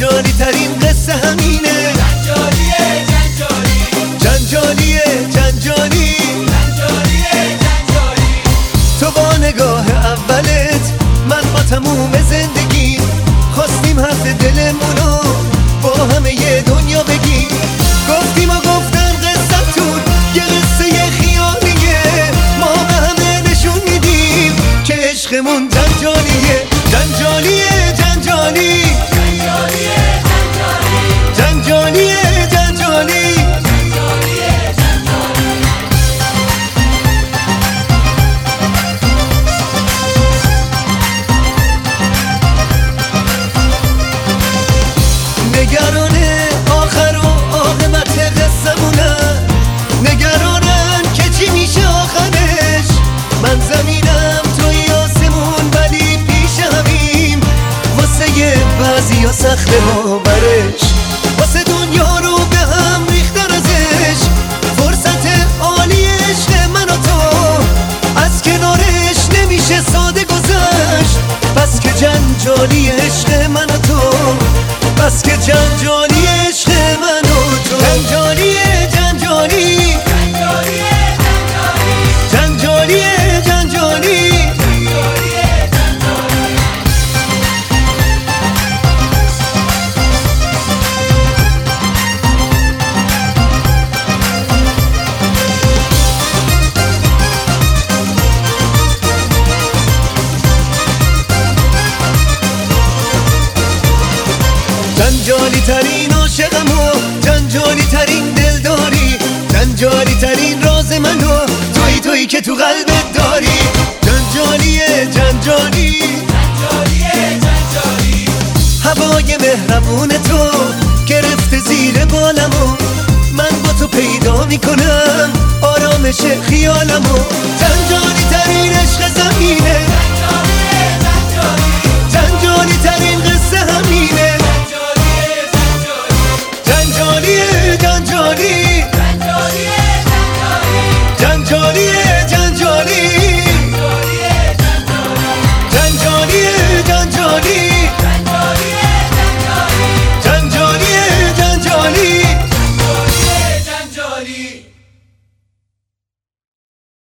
جنجالی ترین قصه همینه. جنجالیه جنجالی. جنجالیه جنجالی. جنجالیه جنجالی. تو با نگاه اولت من با تموم زندگی خواستیم حرف دلمونو با همه یه دنیا بگی گفتیم و گفتن قصه تو یه قصه خیالیه. ما به همه نشون میدیم که عشقمون جنجالیه. جنجالیه جنجالی. جنجالی عشق من تو. بس که جنجالی جنجالی ترین عاشقم و جنجالی ترین دلداری جنجالی ترین راز منو توی توی که تو قلبت داری. جنجالیه جنجالی هوای مهربون تو گرفته زیر بالمو. من با تو پیدا می‌کنم آرامش خیالمو. جنجالی